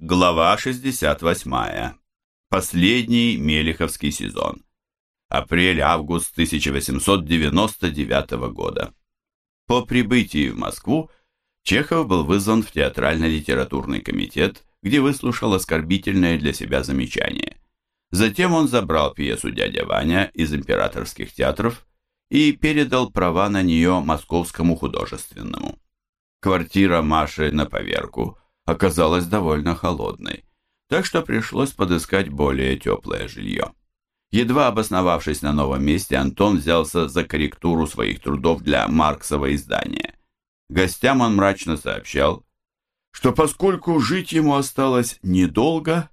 Глава 68. Последний Мелиховский сезон. Апрель-август 1899 года. По прибытии в Москву Чехов был вызван в театрально-литературный комитет, где выслушал оскорбительное для себя замечание. Затем он забрал пьесу «Дядя Ваня» из императорских театров и передал права на нее Московскому художественному. Квартира Маши на поверку – оказалась довольно холодной, так что пришлось подыскать более теплое жилье. Едва обосновавшись на новом месте, Антон взялся за корректуру своих трудов для Марксова издания. Гостям он мрачно сообщал, что поскольку жить ему осталось недолго,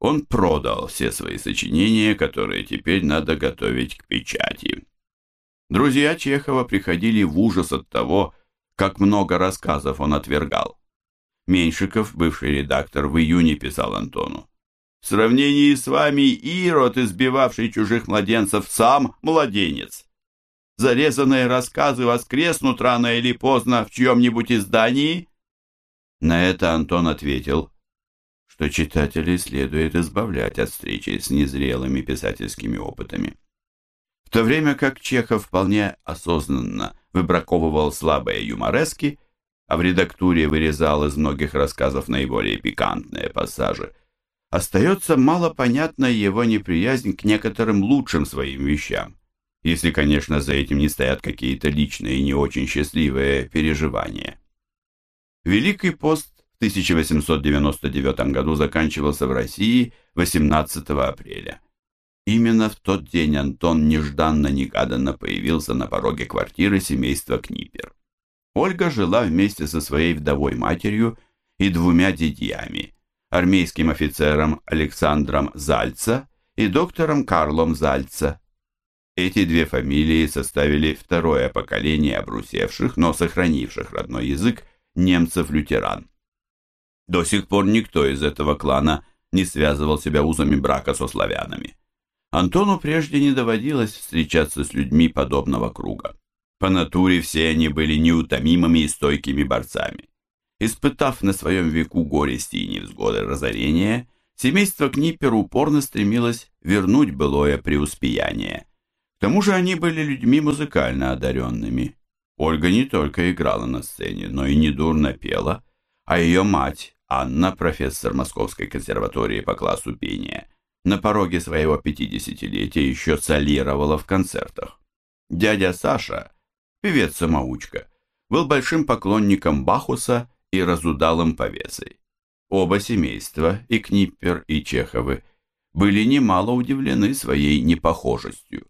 он продал все свои сочинения, которые теперь надо готовить к печати. Друзья Чехова приходили в ужас от того, как много рассказов он отвергал. Меньшиков, бывший редактор, в июне писал Антону. В сравнении с вами Ирод, избивавший чужих младенцев, сам младенец. Зарезанные рассказы воскреснут рано или поздно в чьем-нибудь издании? На это Антон ответил, что читателей следует избавлять от встречи с незрелыми писательскими опытами. В то время как Чехов вполне осознанно выбраковывал слабые юморески, а в редактуре вырезал из многих рассказов наиболее пикантные пассажи, остается малопонятная его неприязнь к некоторым лучшим своим вещам, если, конечно, за этим не стоят какие-то личные и не очень счастливые переживания. Великий пост в 1899 году заканчивался в России 18 апреля. Именно в тот день Антон нежданно-негаданно появился на пороге квартиры семейства Книпер. Ольга жила вместе со своей вдовой матерью и двумя дядьями, армейским офицером Александром Зальца и доктором Карлом Зальца. Эти две фамилии составили второе поколение обрусевших, но сохранивших родной язык немцев-лютеран. До сих пор никто из этого клана не связывал себя узами брака со славянами. Антону прежде не доводилось встречаться с людьми подобного круга. По натуре все они были неутомимыми и стойкими борцами. Испытав на своем веку горести и невзгоды разорения, семейство Книпер упорно стремилось вернуть былое преуспеяние. К тому же они были людьми музыкально одаренными. Ольга не только играла на сцене, но и недурно пела, а ее мать, Анна, профессор Московской консерватории по классу пения, на пороге своего пятидесятилетия еще солировала в концертах. Дядя Саша – певец-самоучка, был большим поклонником Бахуса и разудалым повесой. Оба семейства, и Книппер, и Чеховы, были немало удивлены своей непохожестью.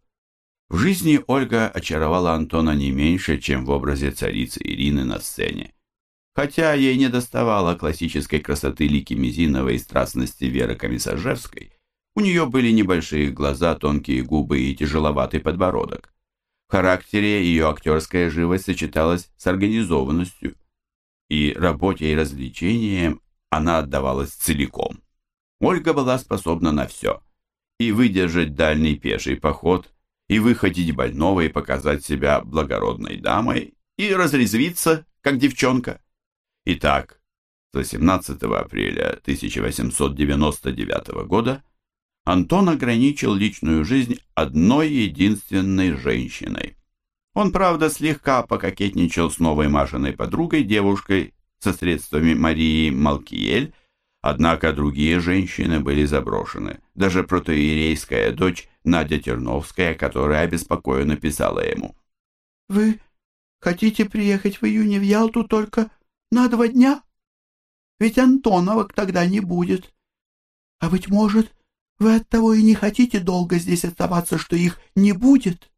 В жизни Ольга очаровала Антона не меньше, чем в образе царицы Ирины на сцене. Хотя ей не доставало классической красоты Лики Мизиновой и страстности Веры Комиссажевской, у нее были небольшие глаза, тонкие губы и тяжеловатый подбородок. В характере ее актерская живость сочеталась с организованностью, и работе и развлечениям она отдавалась целиком. Ольга была способна на все. И выдержать дальний пеший поход, и выходить больного, и показать себя благородной дамой, и разрезвиться, как девчонка. Итак, с 18 апреля 1899 года Антон ограничил личную жизнь одной единственной женщиной. Он, правда, слегка пококетничал с новой Машиной подругой, девушкой со средствами Марии Малкиель, однако другие женщины были заброшены. Даже протоиерейская дочь Надя Терновская, которая обеспокоенно писала ему. «Вы хотите приехать в июне в Ялту только на два дня? Ведь Антоновок тогда не будет. А, быть может, вы оттого и не хотите долго здесь оставаться, что их не будет?»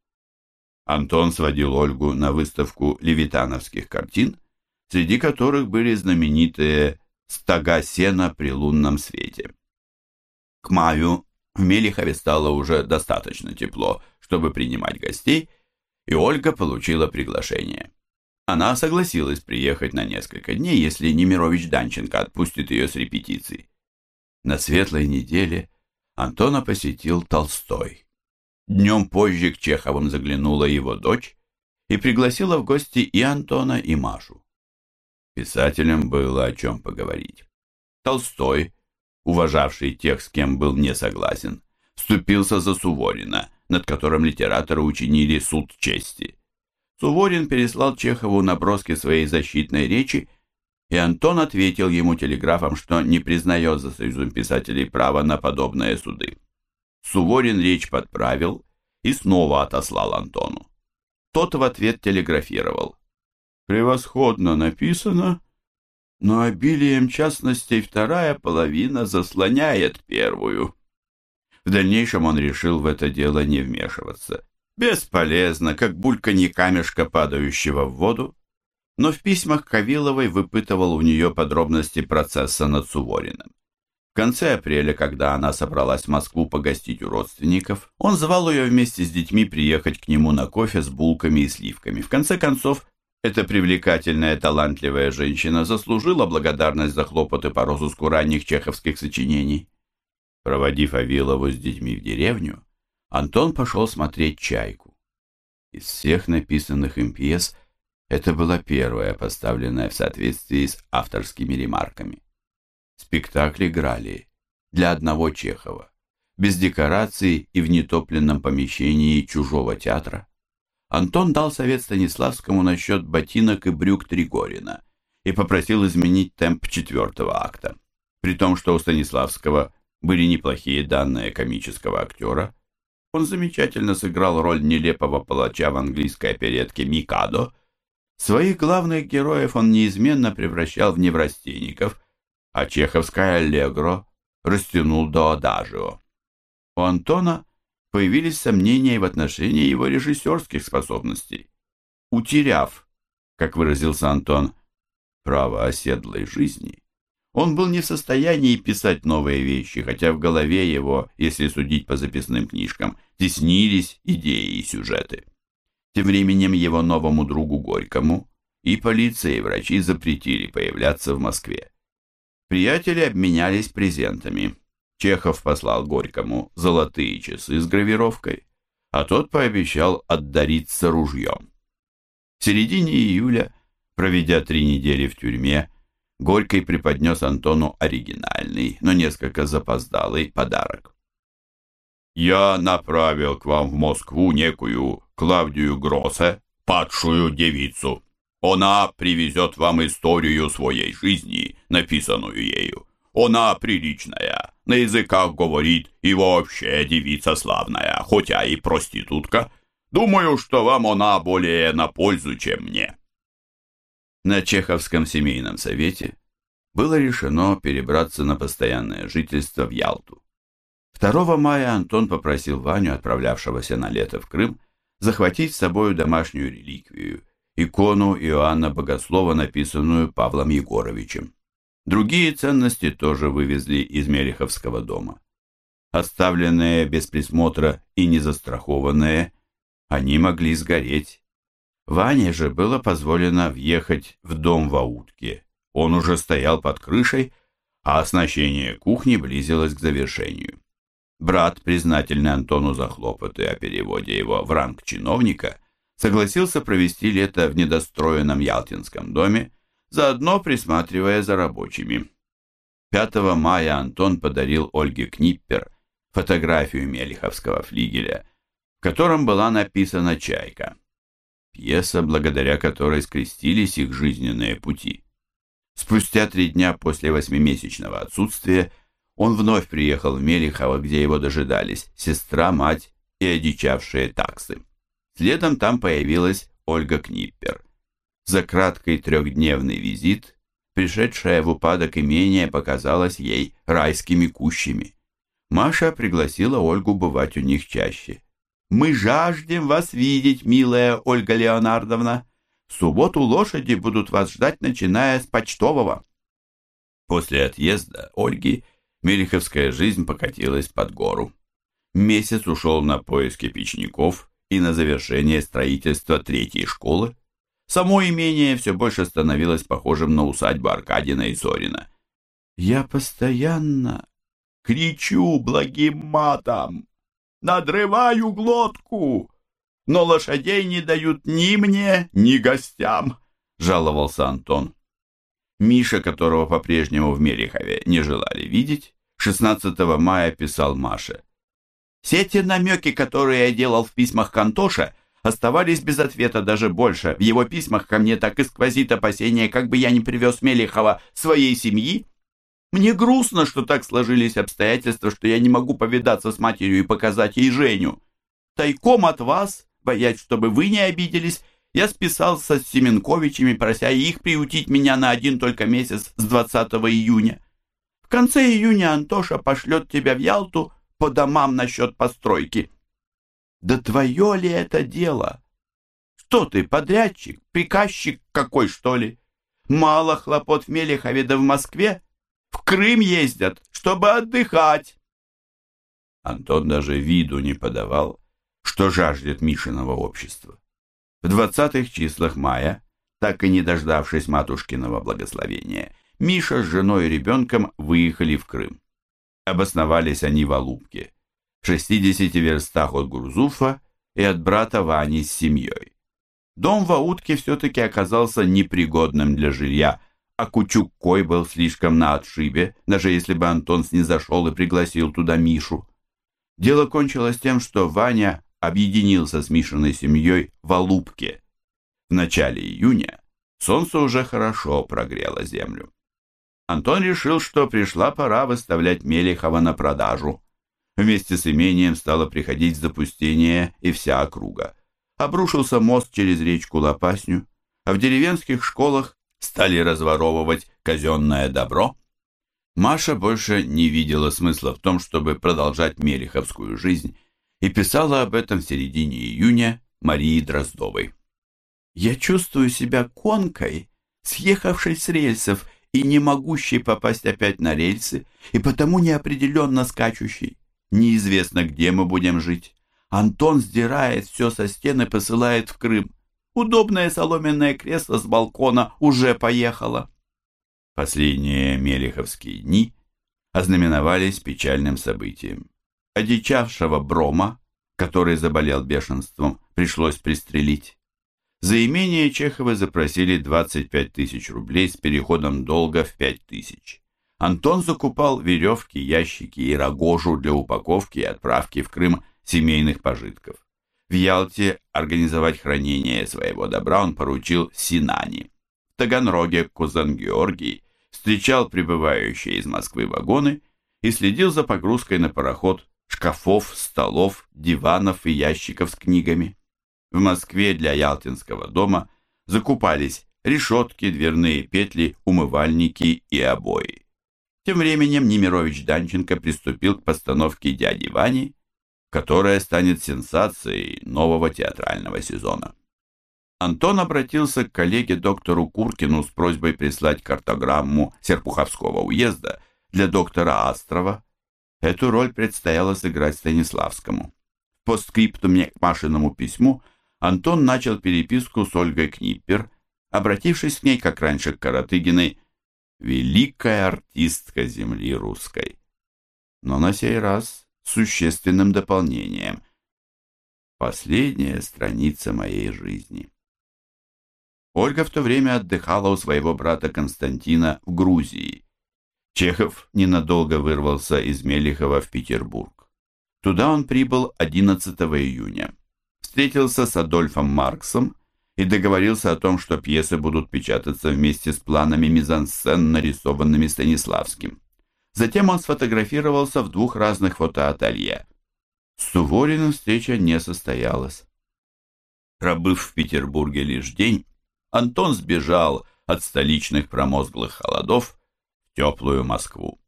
Антон сводил Ольгу на выставку левитановских картин, среди которых были знаменитые «Стога сена при лунном свете». К маю в Мелихове стало уже достаточно тепло, чтобы принимать гостей, и Ольга получила приглашение. Она согласилась приехать на несколько дней, если Немирович Данченко отпустит ее с репетицией. На светлой неделе Антона посетил Толстой. Днем позже к Чеховым заглянула его дочь и пригласила в гости и Антона, и Машу. Писателям было о чем поговорить. Толстой, уважавший тех, с кем был не согласен, вступился за Суворина, над которым литераторы учинили суд чести. Суворин переслал Чехову наброски своей защитной речи, и Антон ответил ему телеграфом, что не признает за Союзом писателей право на подобные суды. Суворин речь подправил и снова отослал Антону. Тот в ответ телеграфировал. «Превосходно написано, но обилием частностей вторая половина заслоняет первую». В дальнейшем он решил в это дело не вмешиваться. Бесполезно, как бульканье камешка, падающего в воду. Но в письмах Кавиловой выпытывал у нее подробности процесса над Сувориным. В конце апреля, когда она собралась в Москву погостить у родственников, он звал ее вместе с детьми приехать к нему на кофе с булками и сливками. В конце концов, эта привлекательная, талантливая женщина заслужила благодарность за хлопоты по розыску ранних чеховских сочинений. Проводив Авилову с детьми в деревню, Антон пошел смотреть «Чайку». Из всех написанных им пьес это была первая, поставленная в соответствии с авторскими ремарками. Спектакль играли для одного Чехова, без декораций и в нетопленном помещении чужого театра. Антон дал совет Станиславскому насчет ботинок и брюк Тригорина и попросил изменить темп четвертого акта. При том, что у Станиславского были неплохие данные комического актера. Он замечательно сыграл роль нелепого палача в английской оперетке «Микадо». Своих главных героев он неизменно превращал в неврастенников, а чеховское «Аллегро» растянул до «Адажио». У Антона появились сомнения в отношении его режиссерских способностей. Утеряв, как выразился Антон, право оседлой жизни, он был не в состоянии писать новые вещи, хотя в голове его, если судить по записным книжкам, теснились идеи и сюжеты. Тем временем его новому другу Горькому и полиция, и врачи запретили появляться в Москве. Приятели обменялись презентами. Чехов послал Горькому золотые часы с гравировкой, а тот пообещал отдариться ружьем. В середине июля, проведя три недели в тюрьме, Горький преподнес Антону оригинальный, но несколько запоздалый подарок. «Я направил к вам в Москву некую Клавдию Гроссе, падшую девицу. Она привезет вам историю своей жизни, написанную ею. Она приличная, на языках говорит и вообще девица славная, хотя и проститутка. Думаю, что вам она более на пользу, чем мне». На Чеховском семейном совете было решено перебраться на постоянное жительство в Ялту. 2 мая Антон попросил Ваню, отправлявшегося на лето в Крым, захватить с собой домашнюю реликвию, икону Иоанна Богослова, написанную Павлом Егоровичем. Другие ценности тоже вывезли из Мелеховского дома. Оставленные без присмотра и незастрахованные, они могли сгореть, Ване же было позволено въехать в дом в Аутке. Он уже стоял под крышей, а оснащение кухни близилось к завершению. Брат, признательный Антону за хлопоты о переводе его в ранг чиновника, согласился провести лето в недостроенном Ялтинском доме, заодно присматривая за рабочими. 5 мая Антон подарил Ольге Книппер фотографию Мелиховского флигеля, в котором была написана «Чайка» пьеса, благодаря которой скрестились их жизненные пути. Спустя три дня после восьмимесячного отсутствия он вновь приехал в Мелихово, где его дожидались сестра, мать и одичавшие таксы. Следом там появилась Ольга Книппер. За краткий трехдневный визит пришедшая в упадок имение показалось ей райскими кущами. Маша пригласила Ольгу бывать у них чаще. Мы жаждем вас видеть, милая Ольга Леонардовна. В субботу лошади будут вас ждать, начиная с почтового. После отъезда Ольги Мелиховская жизнь покатилась под гору. Месяц ушел на поиски печников и на завершение строительства третьей школы. Само имение все больше становилось похожим на усадьбу Аркадина и Зорина. «Я постоянно кричу благим матом, надрываю глотку, но лошадей не дают ни мне, ни гостям», — жаловался Антон. Миша, которого по-прежнему в Мелихове не желали видеть, 16 мая писал Маше. «Все те намеки, которые я делал в письмах Кантоша, оставались без ответа даже больше. В его письмах ко мне так и сквозит опасение, как бы я не привез Мелихова своей семьи. Мне грустно, что так сложились обстоятельства, что я не могу повидаться с матерью и показать ей Женю. Тайком от вас, боясь, чтобы вы не обиделись, я списался с Семенковичами, прося их приютить меня на один только месяц с 20 июня. В конце июня Антоша пошлет тебя в Ялту по домам насчет постройки. Да твое ли это дело? Что ты, подрядчик, приказчик какой, что ли? Мало хлопот в Мелехове да в Москве? В Крым ездят, чтобы отдыхать. Антон даже виду не подавал, что жаждет Мишиного общества. В двадцатых числах мая, так и не дождавшись матушкиного благословения, Миша с женой и ребенком выехали в Крым. Обосновались они в Алубке, в 60 верстах от Гурзуфа и от брата Вани с семьей. Дом в Аутке все-таки оказался непригодным для жилья, а Кучук Кой был слишком на отшибе, даже если бы Антон снизошел и пригласил туда Мишу. Дело кончилось тем, что Ваня объединился с Мишиной семьей в Алубке. В начале июня солнце уже хорошо прогрело землю. Антон решил, что пришла пора выставлять Мелехова на продажу. Вместе с имением стало приходить запустение и вся округа. Обрушился мост через речку Лопасню, а в деревенских школах стали разворовывать казенное добро. Маша больше не видела смысла в том, чтобы продолжать мелеховскую жизнь, и писала об этом в середине июня Марии Дроздовой. «Я чувствую себя конкой, съехавшей с рельсов и не могущей попасть опять на рельсы, и потому неопределенно скачущей. Неизвестно, где мы будем жить. Антон сдирает все со стены, посылает в Крым. Удобное соломенное кресло с балкона уже поехало». Последние мелеховские дни ознаменовались печальным событием. Одичавшего Брома, который заболел бешенством, пришлось пристрелить. За имение Чеховы запросили 25 тысяч рублей с переходом долга в 5 тысяч. Антон закупал веревки, ящики и рогожу для упаковки и отправки в Крым семейных пожитков. В Ялте организовать хранение своего добра он поручил Синани. В Таганроге Кузан Георгий встречал прибывающие из Москвы вагоны и следил за погрузкой на пароход шкафов, столов, диванов и ящиков с книгами. В Москве для Ялтинского дома закупались решетки, дверные петли, умывальники и обои. Тем временем Немирович Данченко приступил к постановке «Дяди Вани», которая станет сенсацией нового театрального сезона. Антон обратился к коллеге доктору Куркину с просьбой прислать картограмму Серпуховского уезда для доктора Астрова, Эту роль предстояло сыграть Станиславскому. В постскриптуме к Машиному письму Антон начал переписку с Ольгой Книппер, обратившись к ней, как раньше к Каратыгиной, «великая артистка земли русской». Но на сей раз с существенным дополнением. Последняя страница моей жизни. Ольга в то время отдыхала у своего брата Константина в Грузии. Чехов ненадолго вырвался из Мелихова в Петербург. Туда он прибыл 11 июня. Встретился с Адольфом Марксом и договорился о том, что пьесы будут печататься вместе с планами мизансцен, нарисованными Станиславским. Затем он сфотографировался в двух разных фотоателье. С Сувориным встреча не состоялась. Пробыв в Петербурге лишь день, Антон сбежал от столичных промозглых холодов теплую Москву.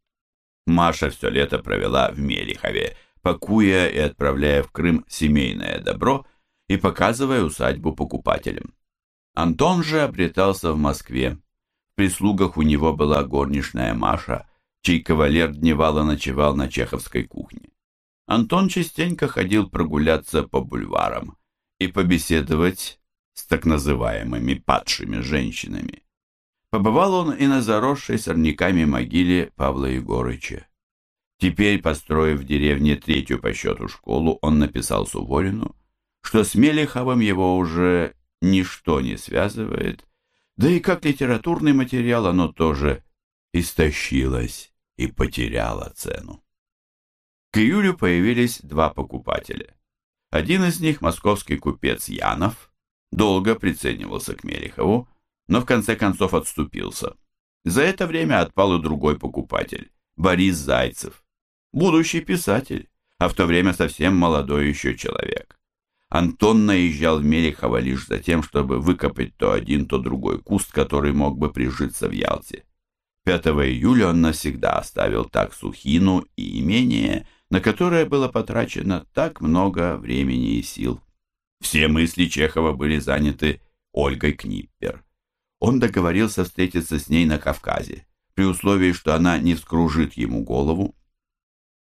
Маша все лето провела в Мелихове, пакуя и отправляя в Крым семейное добро и показывая усадьбу покупателям. Антон же обретался в Москве. В прислугах у него была горничная Маша, чей кавалер дневало ночевал на чеховской кухне. Антон частенько ходил прогуляться по бульварам и побеседовать с так называемыми падшими женщинами. Побывал он и на заросшей сорняками могиле Павла Егорыча. Теперь, построив в деревне третью по счету школу, он написал Суворину, что с Мелеховым его уже ничто не связывает, Да и как литературный материал оно тоже истощилось и потеряло цену. К июлю появились два покупателя. Один из них, московский купец Янов, долго приценивался к Мелехову, но в конце концов отступился. За это время отпал и другой покупатель, Борис Зайцев, будущий писатель, а в то время совсем молодой еще человек. Антон наезжал в Мелехова лишь за тем, чтобы выкопать то один, то другой куст, который мог бы прижиться в Ялте. 5 июля он навсегда оставил так Сухину и имение, на которое было потрачено так много времени и сил. Все мысли Чехова были заняты Ольгой Книппер. Он договорился встретиться с ней на Кавказе, при условии, что она не вскружит ему голову.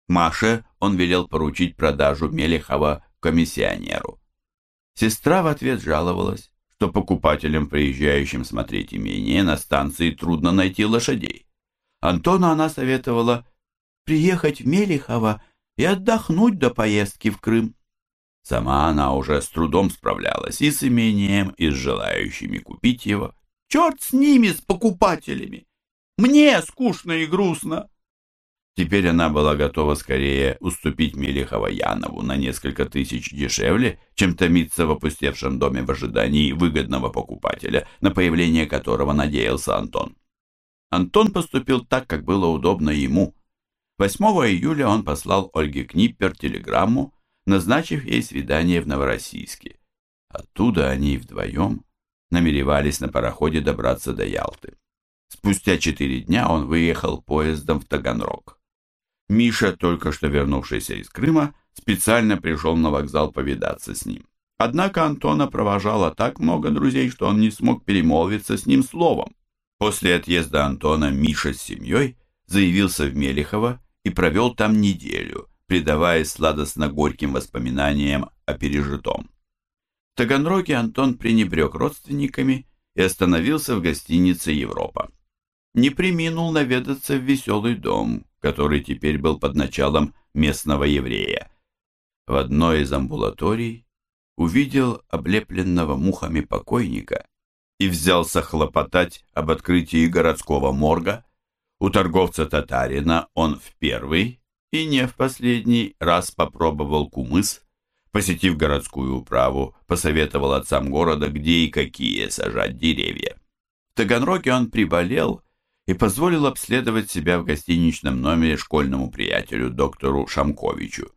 Маше он велел поручить продажу Мелехова комиссионеру. Сестра в ответ жаловалась, что покупателям, приезжающим смотреть имение, на станции трудно найти лошадей. Антону она советовала приехать в Мелихово и отдохнуть до поездки в Крым. Сама она уже с трудом справлялась и с имением, и с желающими купить его. «Черт с ними, с покупателями! Мне скучно и грустно!» Теперь она была готова скорее уступить Мелехова Янову на несколько тысяч дешевле, чем томиться в опустевшем доме в ожидании выгодного покупателя, на появление которого надеялся Антон. Антон поступил так, как было удобно ему. 8 июля он послал Ольге Книппер телеграмму, назначив ей свидание в Новороссийске. Оттуда они вдвоем намеревались на пароходе добраться до Ялты. Спустя четыре дня он выехал поездом в Таганрог. Миша, только что вернувшийся из Крыма, специально пришел на вокзал повидаться с ним. Однако Антона провожало так много друзей, что он не смог перемолвиться с ним словом. После отъезда Антона Миша с семьей заявился в Мелехово и провел там неделю, предаваясь сладостно-горьким воспоминаниям о пережитом. Таганроге Антон пренебрег родственниками и остановился в гостинице «Европа». Не приминул наведаться в веселый дом, который теперь был под началом местного еврея. В одной из амбулаторий увидел облепленного мухами покойника и взялся хлопотать об открытии городского морга. У торговца татарина он в первый и не в последний раз попробовал кумыс, посетив городскую управу, посоветовал отцам города, где и какие сажать деревья. В Таганроге он приболел и позволил обследовать себя в гостиничном номере школьному приятелю доктору Шамковичу.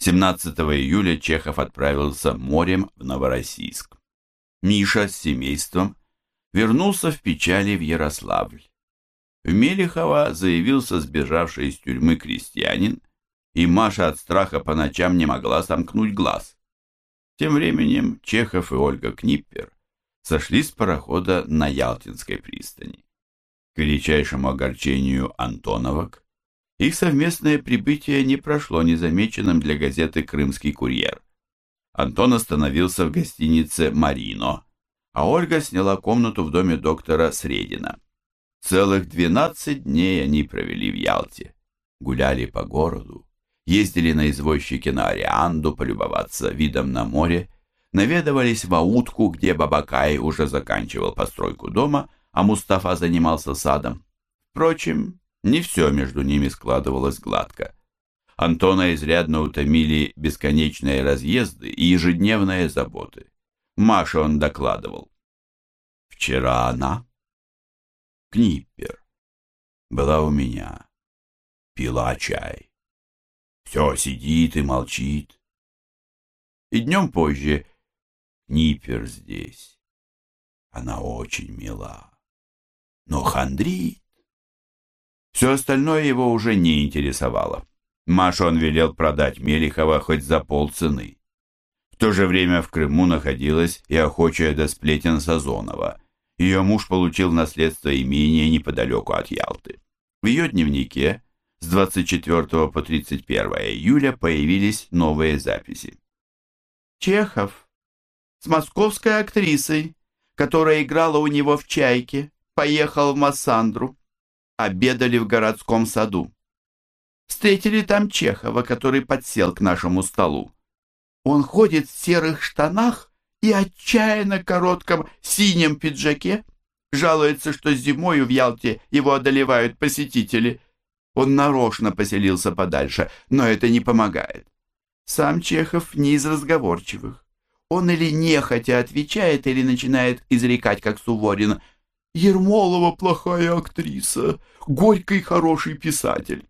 17 июля Чехов отправился морем в Новороссийск. Миша с семейством вернулся в печали в Ярославль. В Мелехово заявился сбежавший из тюрьмы крестьянин, и Маша от страха по ночам не могла сомкнуть глаз. Тем временем Чехов и Ольга Книппер сошли с парохода на Ялтинской пристани. К величайшему огорчению Антоновок, их совместное прибытие не прошло незамеченным для газеты «Крымский курьер». Антон остановился в гостинице «Марино», а Ольга сняла комнату в доме доктора Средина. Целых 12 дней они провели в Ялте, гуляли по городу, ездили на извозчике на Арианду полюбоваться видом на море, наведывались в Аутку, где Бабакай уже заканчивал постройку дома, а Мустафа занимался садом. Впрочем, не все между ними складывалось гладко. Антона изрядно утомили бесконечные разъезды и ежедневные заботы. Маше он докладывал. «Вчера она, Книппер, была у меня, пила чай. Все сидит и молчит. И днем позже Книппер здесь. Она очень мила но хандрит. Все остальное его уже не интересовало. Машу он велел продать Мелихова хоть за полцены. В то же время в Крыму находилась и охочая до сплетен Сазонова. Ее муж получил наследство имения неподалеку от Ялты. В ее дневнике с 24 по 31 июля появились новые записи. Чехов с московской актрисой, которая играла у него в «Чайке», поехал в Массандру. Обедали в городском саду. Встретили там Чехова, который подсел к нашему столу. Он ходит в серых штанах и отчаянно коротком синем пиджаке. Жалуется, что зимою в Ялте его одолевают посетители. Он нарочно поселился подальше, но это не помогает. Сам Чехов не из разговорчивых. Он или нехотя отвечает, или начинает изрекать, как Суворин. «Ермолова плохая актриса, Горький хороший писатель».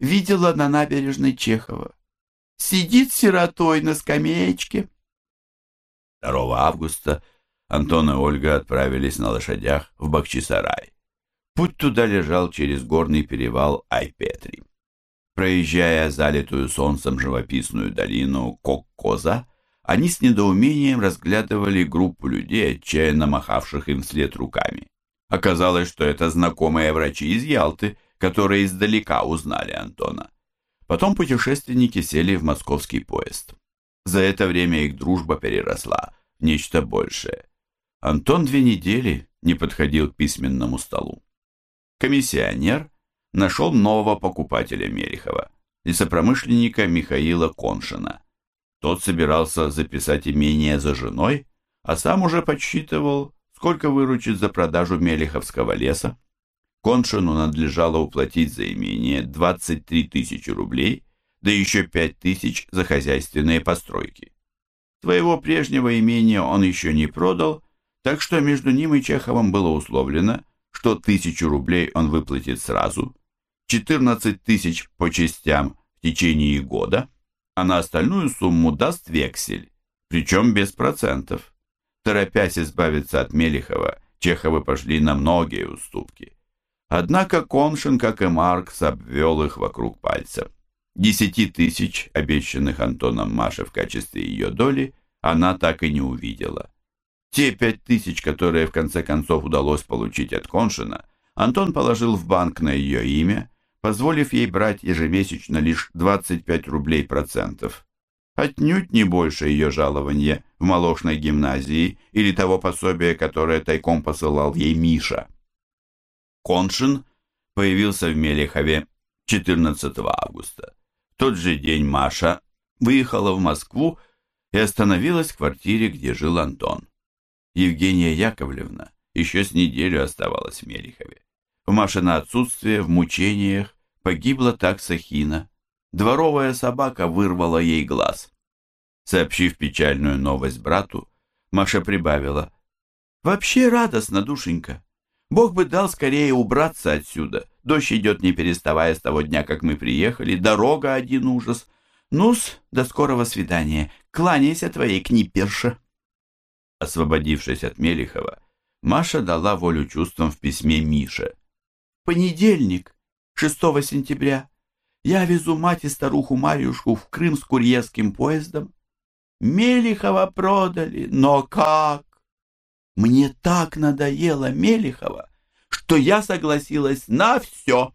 Видела на набережной Чехова. Сидит сиротой на скамеечке. 2 августа Антон и Ольга отправились на лошадях в Бахчисарай. Путь туда лежал через горный перевал Айпетри. Проезжая залитую солнцем живописную долину Коккоза, они с недоумением разглядывали группу людей, отчаянно махавших им вслед руками. Оказалось, что это знакомые врачи из Ялты, которые издалека узнали Антона. Потом путешественники сели в московский поезд. За это время их дружба переросла в нечто большее. Антон две недели не подходил к письменному столу. Комиссионер нашел нового покупателя Мерехова, лесопромышленника Михаила Коншина. Тот собирался записать имение за женой, а сам уже подсчитывал, сколько выручит за продажу Мелеховского леса. Коншину надлежало уплатить за имение 23 тысячи рублей, да еще 5 тысяч за хозяйственные постройки. Своего прежнего имения он еще не продал, так что между ним и Чеховым было условлено, что тысячу рублей он выплатит сразу, 14 тысяч по частям в течение года, а на остальную сумму даст вексель, причем без процентов. Торопясь избавиться от Мелихова, Чеховы пошли на многие уступки. Однако Коншин, как и Маркс, обвел их вокруг пальца. Десяти тысяч, обещанных Антоном Маше в качестве ее доли, она так и не увидела. Те пять тысяч, которые в конце концов удалось получить от Коншина, Антон положил в банк на ее имя, позволив ей брать ежемесячно лишь 25 рублей процентов. Отнюдь не больше ее жалования в молочной гимназии или того пособия, которое тайком посылал ей Миша. Коншин появился в Мелехове 14 августа. В тот же день Маша выехала в Москву и остановилась в квартире, где жил Антон. Евгения Яковлевна еще с неделю оставалась в Мелехове. В Машино отсутствие, в мучениях, погибла такса Хина. Дворовая собака вырвала ей глаз. Сообщив печальную новость брату, Маша прибавила. «Вообще радостно, душенька. Бог бы дал скорее убраться отсюда. Дождь идет не переставая с того дня, как мы приехали. Дорога один ужас. Ну-с, до скорого свидания. Кланяйся твоей книперше. Освободившись от Мелихова, Маша дала волю чувствам в письме Мише. Понедельник, 6 сентября. Я везу мать и старуху Марьюшку в Крым с курьерским поездом. Мелихова продали, но как? Мне так надоело Мелихова, что я согласилась на все.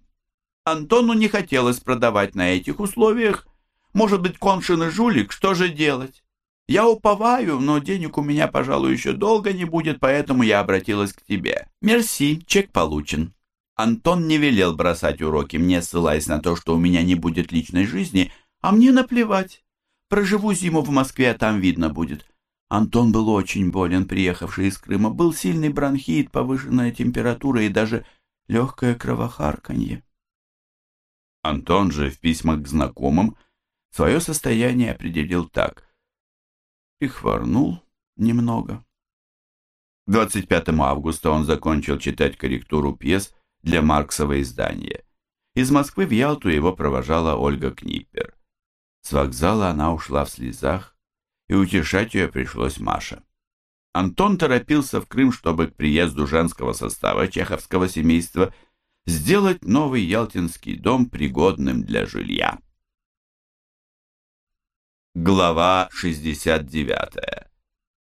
Антону не хотелось продавать на этих условиях. Может быть, Коншин и жулик, что же делать? Я уповаю, но денег у меня, пожалуй, еще долго не будет, поэтому я обратилась к тебе. Мерси, чек получен. Антон не велел бросать уроки мне, ссылаясь на то, что у меня не будет личной жизни, а мне наплевать. Проживу зиму в Москве, а там видно будет. Антон был очень болен, приехавший из Крыма. Был сильный бронхит, повышенная температура и даже легкое кровохарканье. Антон же в письмах к знакомым свое состояние определил так. Прихворнул немного. 25 августа он закончил читать корректуру пьес для Марксова издания. Из Москвы в Ялту его провожала Ольга Книппер. С вокзала она ушла в слезах, и утешать ее пришлось Маше. Антон торопился в Крым, чтобы к приезду женского состава чеховского семейства сделать новый Ялтинский дом пригодным для жилья. Глава 69.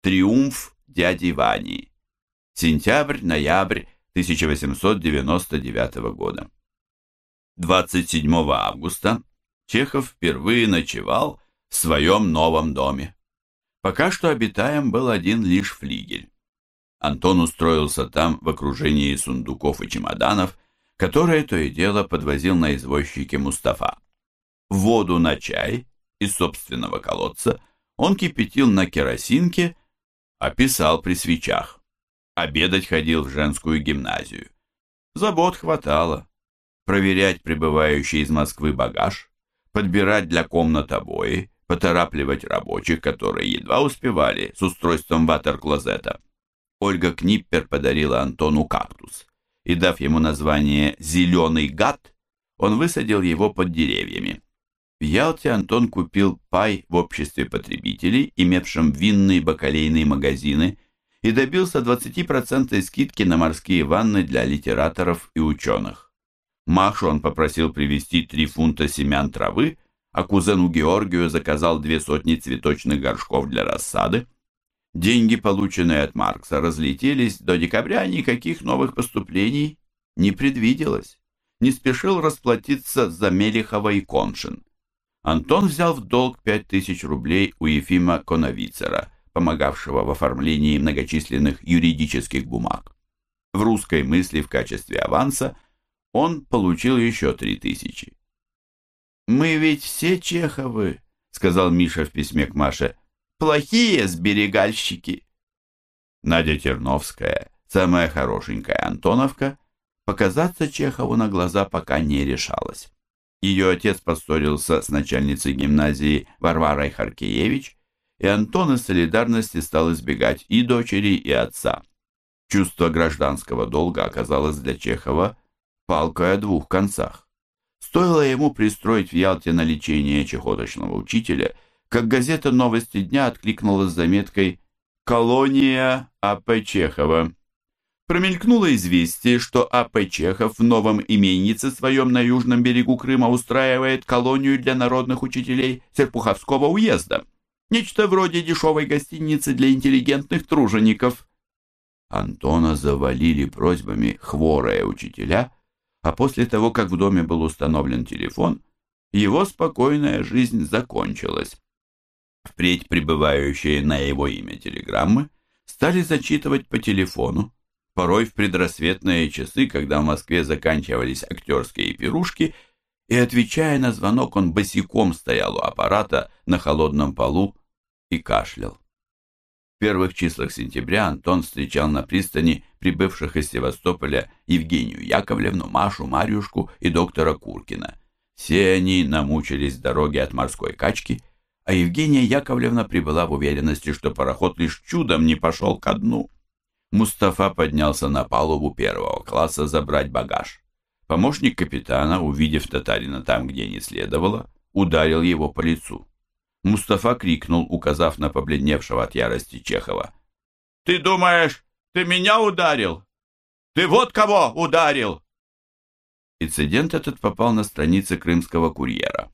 Триумф дяди Вани. Сентябрь-ноябрь 1899 года. 27 августа Чехов впервые ночевал в своем новом доме. Пока что обитаем был один лишь флигель. Антон устроился там в окружении сундуков и чемоданов, которые то и дело подвозил на извозчике Мустафа. Воду на чай из собственного колодца он кипятил на керосинке, а писал при свечах. обедать ходил в женскую гимназию. Забот хватало. Проверять прибывающий из Москвы багаж, подбирать для комнат обои, поторапливать рабочих, которые едва успевали с устройством ватер-клозета. Ольга Книппер подарила Антону кактус, и, дав ему название «зеленый гад», он высадил его под деревьями. В Ялте Антон купил пай в обществе потребителей, имевшем винные бакалейные магазины, и добился 20% скидки на морские ванны для литераторов и ученых. Машу он попросил привезти 3 фунта семян травы, а кузену Георгию заказал две сотни цветочных горшков для рассады. Деньги, полученные от Маркса, разлетелись, до декабря никаких новых поступлений не предвиделось. Не спешил расплатиться за Мелехова и Коншин. Антон взял в долг 5000 рублей у Ефима Коновицера, помогавшего в оформлении многочисленных юридических бумаг. В русской мысли в качестве аванса он получил еще 3000. «Мы ведь все Чеховы», — сказал Миша в письме к Маше, — «плохие сберегальщики». Надя Терновская, самая хорошенькая Антоновка, показаться Чехову на глаза пока не решалась. Ее отец поссорился с начальницей гимназии Варварой Харкеевич, и Антон из солидарности стал избегать и дочери, и отца. Чувство гражданского долга оказалось для Чехова палкой о двух концах. Стоило ему пристроить в Ялте на лечение чехоточного учителя, как газета «Новости дня» откликнулась заметкой «Колония А.П. Чехова». Промелькнуло известие, что А.П. Чехов в новом именнице своем на южном берегу Крыма устраивает колонию для народных учителей Серпуховского уезда. Нечто вроде дешевой гостиницы для интеллигентных тружеников. Антона завалили просьбами хворые учителя – а после того, как в доме был установлен телефон, его спокойная жизнь закончилась. Впредь прибывающие на его имя телеграммы стали зачитывать по телефону, порой в предрассветные часы, когда в Москве заканчивались актерские пирушки, и, отвечая на звонок, он босиком стоял у аппарата на холодном полу и кашлял. В первых числах сентября Антон встречал на пристани прибывших из Севастополя Евгению Яковлевну, Машу, Марьюшку и доктора Куркина. Все они намучились дороги от морской качки, а Евгения Яковлевна прибыла в уверенности, что пароход лишь чудом не пошел ко дну. Мустафа поднялся на палубу первого класса забрать багаж. Помощник капитана, увидев татарина там, где не следовало, ударил его по лицу. Мустафа крикнул, указав на побледневшего от ярости Чехова. «Ты думаешь, ты меня ударил? Ты вот кого ударил!» Инцидент этот попал на страницы крымского курьера.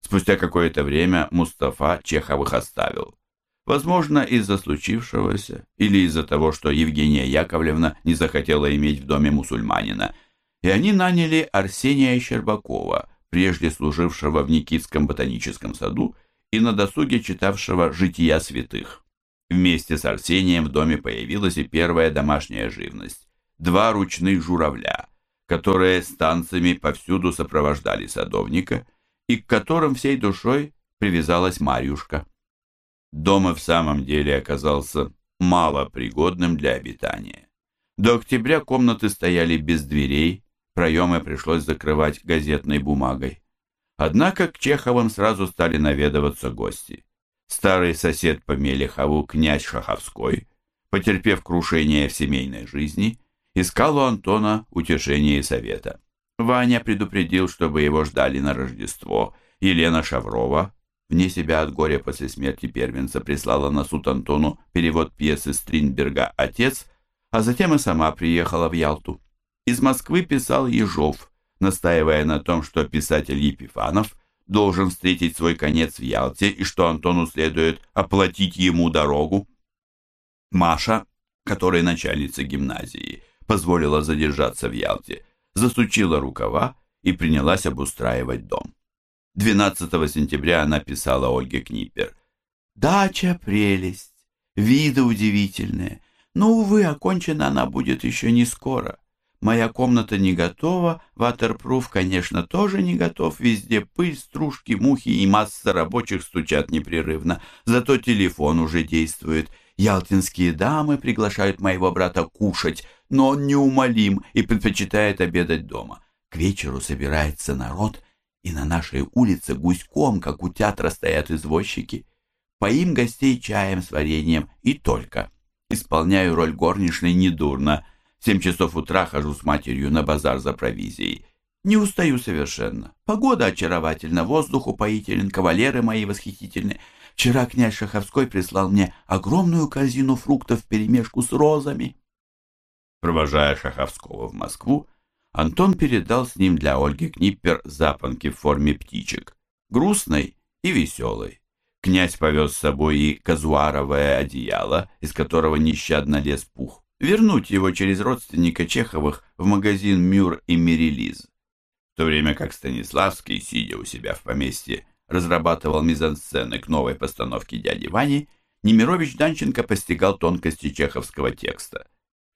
Спустя какое-то время Мустафа Чеховых оставил. Возможно, из-за случившегося или из-за того, что Евгения Яковлевна не захотела иметь в доме мусульманина, и они наняли Арсения Щербакова, прежде служившего в Никитском ботаническом саду и на досуге читавшего «Жития святых». Вместе с Арсением в доме появилась и первая домашняя живность – два ручных журавля, которые с повсюду сопровождали садовника и к которым всей душой привязалась Марьюшка. Дом и в самом деле оказался малопригодным для обитания. До октября комнаты стояли без дверей, проемы пришлось закрывать газетной бумагой. Однако к Чеховым сразу стали наведываться гости. Старый сосед по Мелехову, князь Шаховской, потерпев крушение в семейной жизни, искал у Антона утешения и совета. Ваня предупредил, чтобы его ждали на Рождество. Елена Шаврова, вне себя от горя после смерти первенца, прислала на суд Антону перевод пьесы Стринберга «Отец», а затем и сама приехала в Ялту. Из Москвы писал Ежов, настаивая на том, что писатель Епифанов должен встретить свой конец в Ялте и что Антону следует оплатить ему дорогу. Маша, которой начальница гимназии позволила задержаться в Ялте, засучила рукава и принялась обустраивать дом. 12 сентября она писала Ольге Книпер. «Дача — прелесть, виды удивительные, но, увы, окончена она будет еще не скоро. Моя комната не готова, ватерпруф, конечно, тоже не готов, везде пыль, стружки, мухи и масса рабочих стучат непрерывно. Зато телефон уже действует. Ялтинские дамы приглашают моего брата кушать, но он неумолим и предпочитает обедать дома. К вечеру собирается народ, и на нашей улице гуськом, как у театра, стоят извозчики. Поим гостей чаем с вареньем и только. Исполняю роль горничной недурно. В семь часов утра хожу с матерью на базар за провизией. Не устаю совершенно. Погода очаровательна, воздух упоителен, кавалеры мои восхитительны. Вчера князь Шаховской прислал мне огромную корзину фруктов вперемешку с розами. Провожая Шаховского в Москву, Антон передал с ним для Ольги Книппер запонки в форме птичек, грустной и веселой. Князь повез с собой и казуаровое одеяло, из которого нещадно лез пух. Вернуть его через родственника Чеховых в магазин «Мюр и Мерилиз». В то время как Станиславский, сидя у себя в поместье, разрабатывал мизансцены к новой постановке «Дяди Вани», Немирович Данченко постигал тонкости чеховского текста.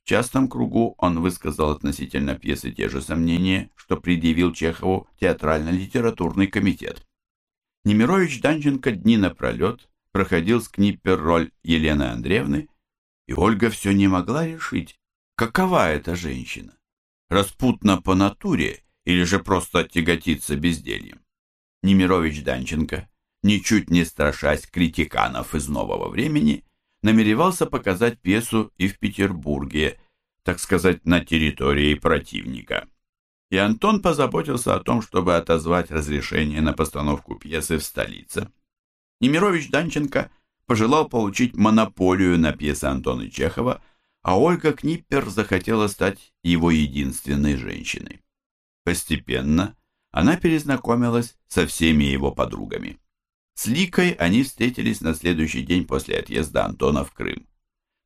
В частном кругу он высказал относительно пьесы те же сомнения, что предъявил Чехову театрально-литературный комитет. Немирович Данченко дни напролет проходил с Книппер роль Елены Андреевны, и Ольга все не могла решить, какова эта женщина, распутна по натуре или же просто тяготится бездельем. Немирович Данченко, ничуть не страшась критиканов из нового времени, намеревался показать пьесу и в Петербурге, так сказать, на территории противника. И Антон позаботился о том, чтобы отозвать разрешение на постановку пьесы в столице. Немирович Данченко пожелал получить монополию на пьесы Антона Чехова, а Ольга Книппер захотела стать его единственной женщиной. Постепенно она перезнакомилась со всеми его подругами. С Ликой они встретились на следующий день после отъезда Антона в Крым.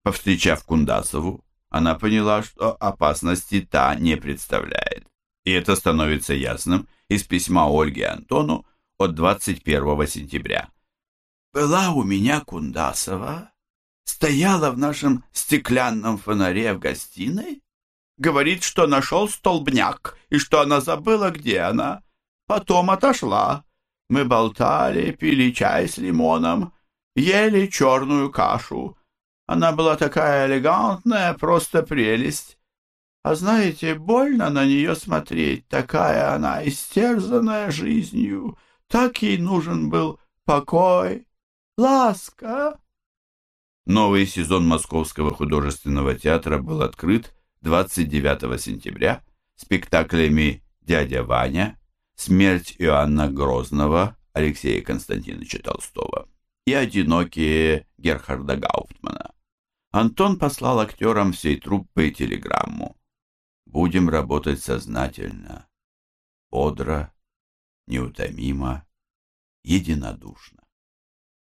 Повстречав Кундасову, она поняла, что опасности та не представляет. И это становится ясным из письма Ольги Антону от 21 сентября. «Была у меня Кундасова, стояла в нашем стеклянном фонаре в гостиной, Говорит, что нашел столбняк и что она забыла, где она. Потом отошла. Мы болтали, пили чай с лимоном, ели черную кашу. Она была такая элегантная, просто прелесть. А знаете, больно на нее смотреть, такая она истерзанная жизнью. Так ей нужен был покой, ласка. Новый сезон Московского художественного театра был открыт 29 сентября спектаклями «Дядя Ваня», «Смерть Иоанна Грозного» Алексея Константиновича Толстого и «Одинокие» Герхарда Гауптмана. Антон послал актерам всей труппы телеграмму. «Будем работать сознательно, бодро, неутомимо, единодушно».